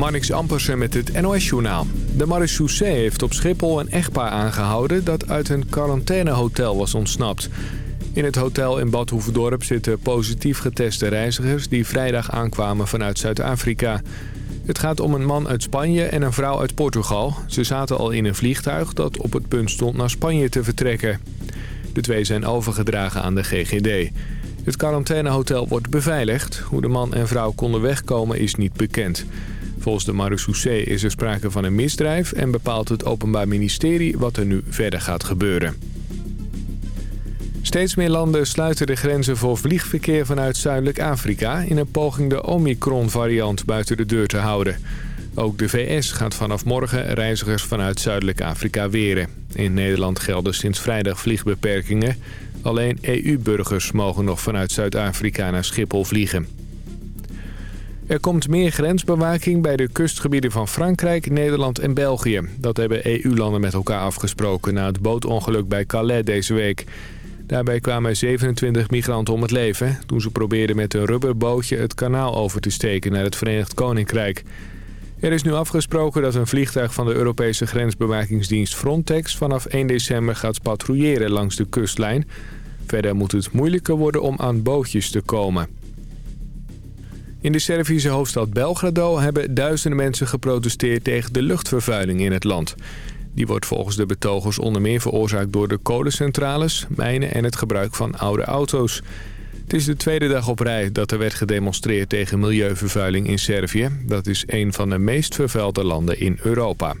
Marnix Ampersen met het NOS-journaal. De marechaussee heeft op Schiphol een echtpaar aangehouden... dat uit een quarantainehotel was ontsnapt. In het hotel in Bad Hoeverdorp zitten positief geteste reizigers... die vrijdag aankwamen vanuit Zuid-Afrika. Het gaat om een man uit Spanje en een vrouw uit Portugal. Ze zaten al in een vliegtuig dat op het punt stond naar Spanje te vertrekken. De twee zijn overgedragen aan de GGD. Het quarantainehotel wordt beveiligd. Hoe de man en vrouw konden wegkomen is niet bekend. Volgens de marechaussee is er sprake van een misdrijf... en bepaalt het Openbaar Ministerie wat er nu verder gaat gebeuren. Steeds meer landen sluiten de grenzen voor vliegverkeer vanuit Zuidelijk Afrika... in een poging de Omicron-variant buiten de deur te houden. Ook de VS gaat vanaf morgen reizigers vanuit Zuidelijk Afrika weren. In Nederland gelden sinds vrijdag vliegbeperkingen. Alleen EU-burgers mogen nog vanuit Zuid-Afrika naar Schiphol vliegen. Er komt meer grensbewaking bij de kustgebieden van Frankrijk, Nederland en België. Dat hebben EU-landen met elkaar afgesproken na het bootongeluk bij Calais deze week. Daarbij kwamen 27 migranten om het leven... toen ze probeerden met een rubberbootje het kanaal over te steken naar het Verenigd Koninkrijk. Er is nu afgesproken dat een vliegtuig van de Europese grensbewakingsdienst Frontex... vanaf 1 december gaat patrouilleren langs de kustlijn. Verder moet het moeilijker worden om aan bootjes te komen. In de Servische hoofdstad Belgrado hebben duizenden mensen geprotesteerd tegen de luchtvervuiling in het land. Die wordt volgens de betogers onder meer veroorzaakt door de kolencentrales, mijnen en het gebruik van oude auto's. Het is de tweede dag op rij dat er werd gedemonstreerd tegen milieuvervuiling in Servië. Dat is een van de meest vervuilde landen in Europa.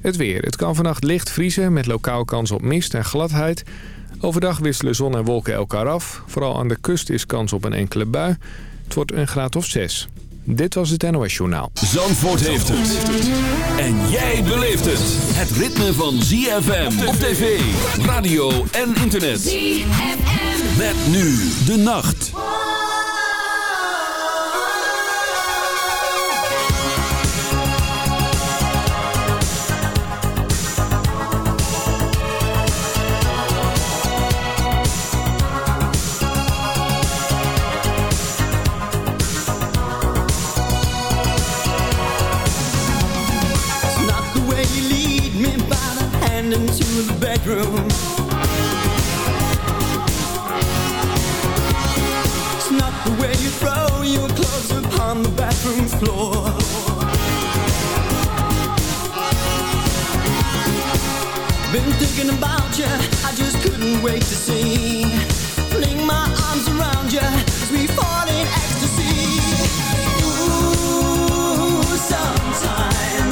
Het weer. Het kan vannacht licht vriezen met lokaal kans op mist en gladheid. Overdag wisselen zon en wolken elkaar af. Vooral aan de kust is kans op een enkele bui. Het wordt een graad of 6. Dit was het NOS Journaal. Zandvoort heeft het. En jij beleeft het. Het ritme van ZFM op tv, radio en internet. ZFM. Met nu de nacht. Bedroom. It's not the way you throw your clothes upon the bathroom floor. Been thinking about you, I just couldn't wait to see. Fling my arms around you as we fall in ecstasy. Ooh, sometimes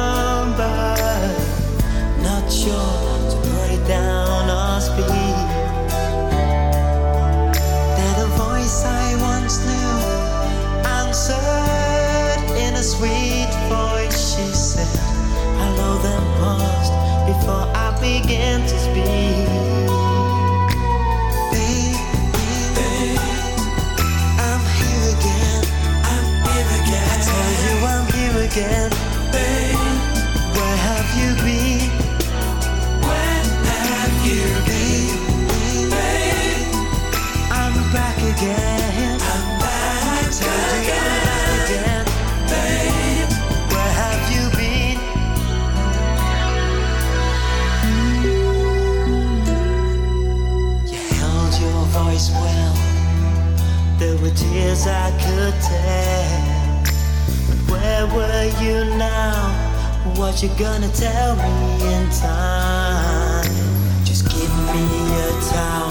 what you're gonna tell me in time. Just give me your time.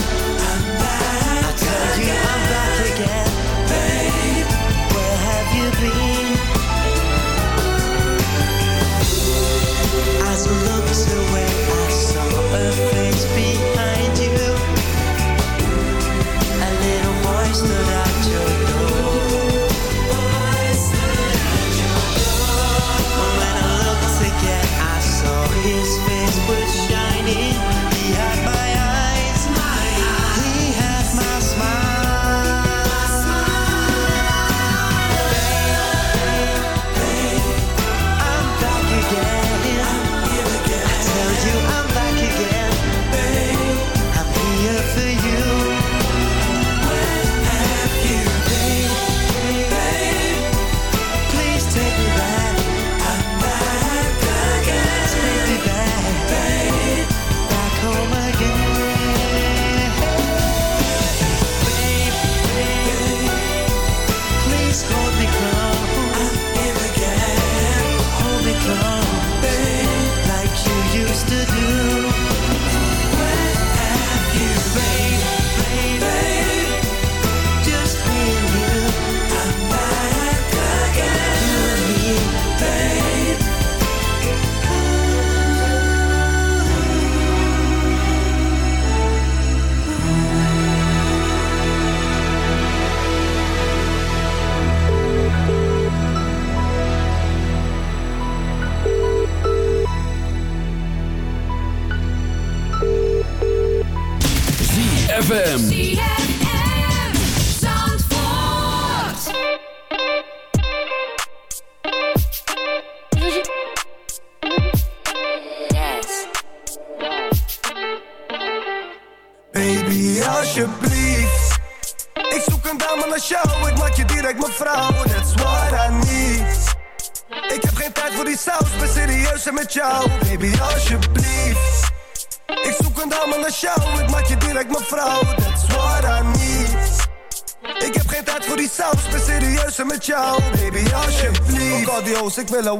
ik wil een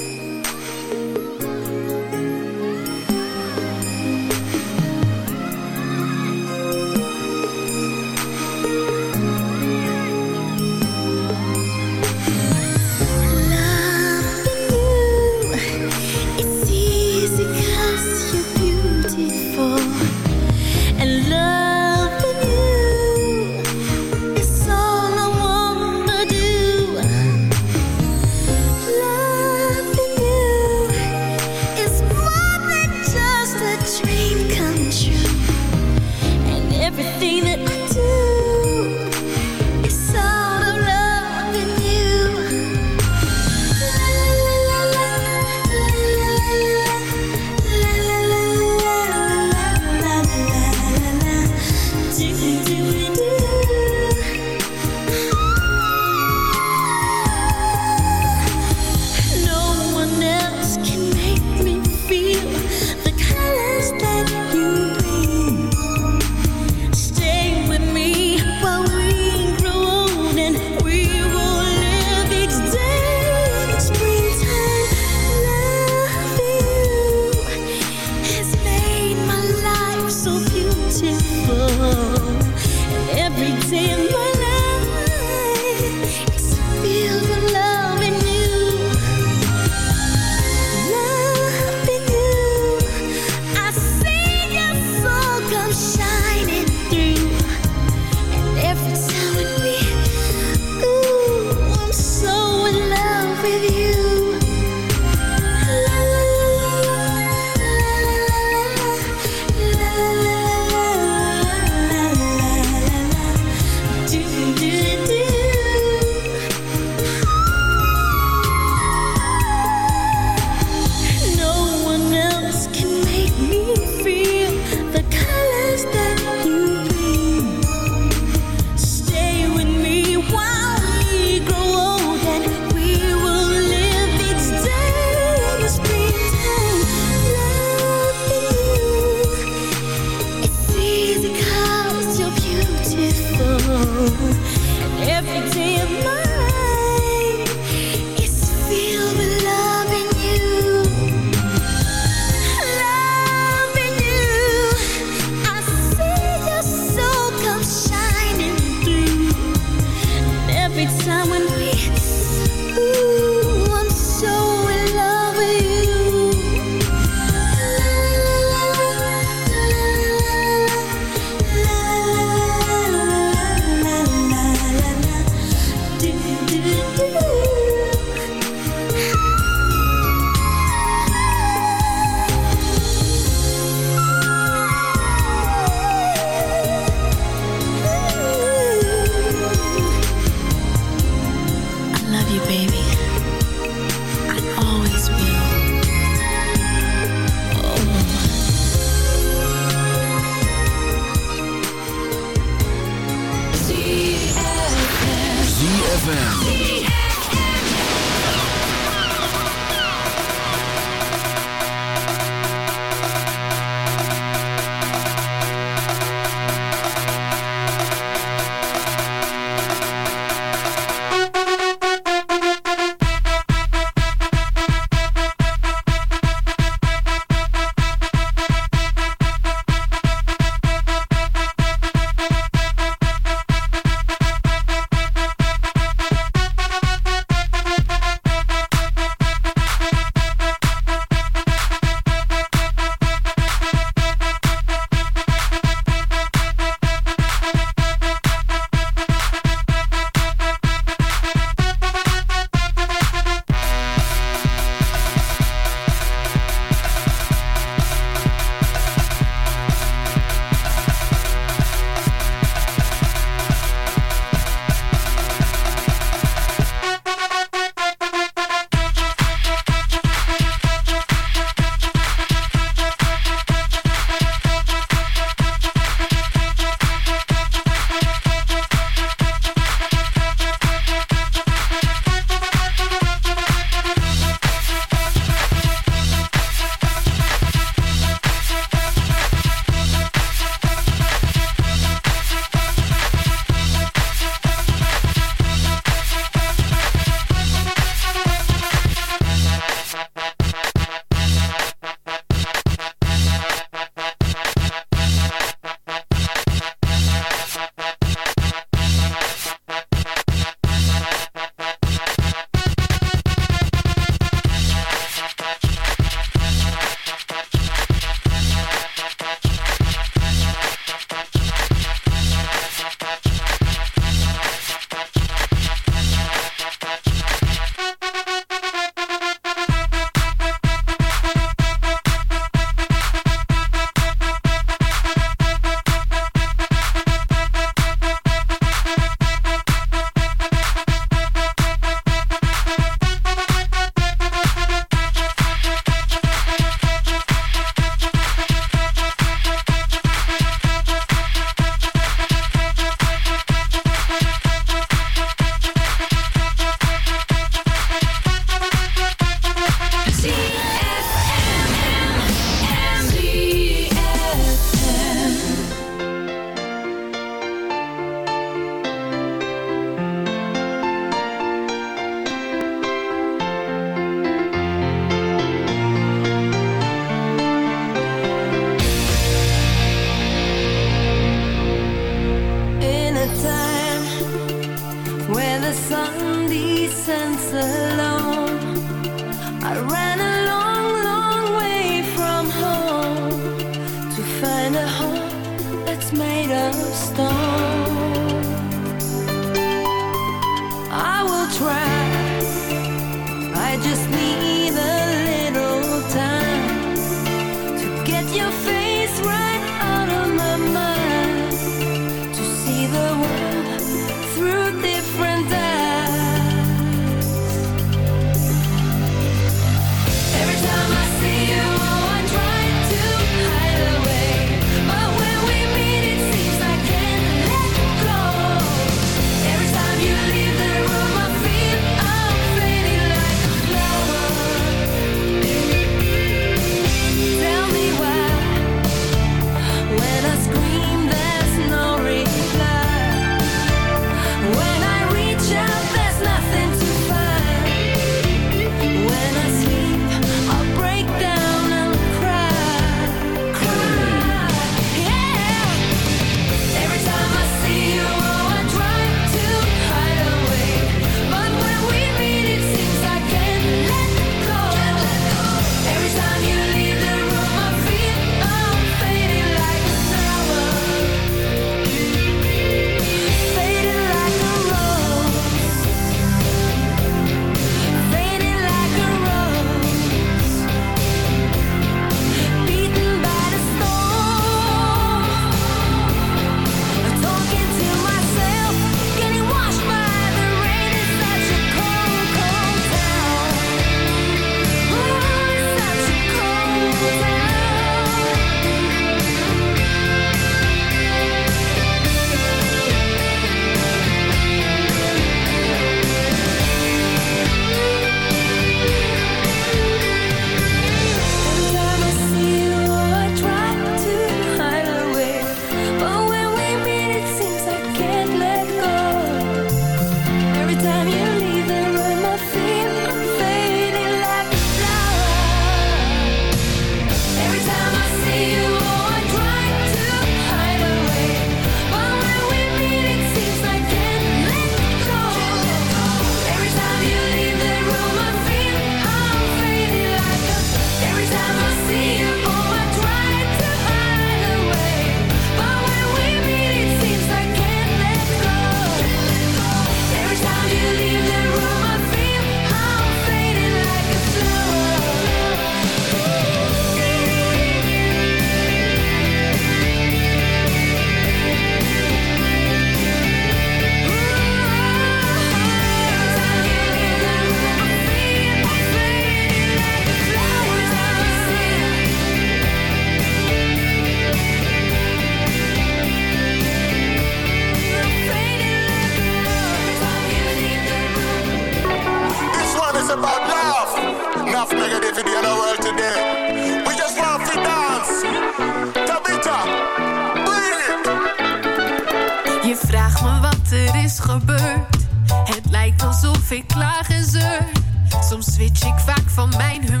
Ik vaak van mijn humeur.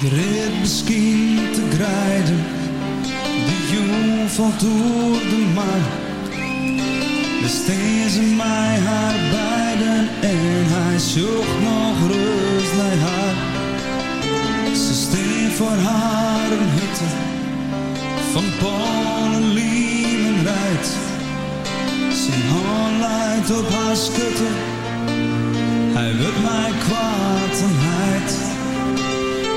Ik misschien te grijden, de jong valt door de maan. Besteed ze mij haar beiden en hij zocht nog rust naar haar. Ze steen voor haar een hutte van polen, liemen rijdt. Zijn hand leidt op haar schutte, hij wil mij kwaad en heid.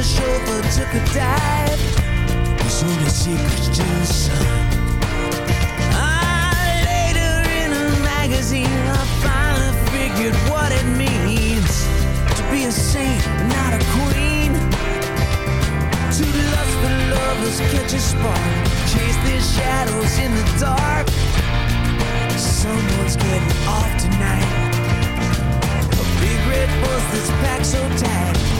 the chauffeur took a dive. There's only secrets to the sun. Ah, later in a magazine, I finally figured what it means to be a saint, not a queen. To lust for lovers, catch a spark, chase their shadows in the dark. Someone's getting off tonight. A big red bus that's packed so tight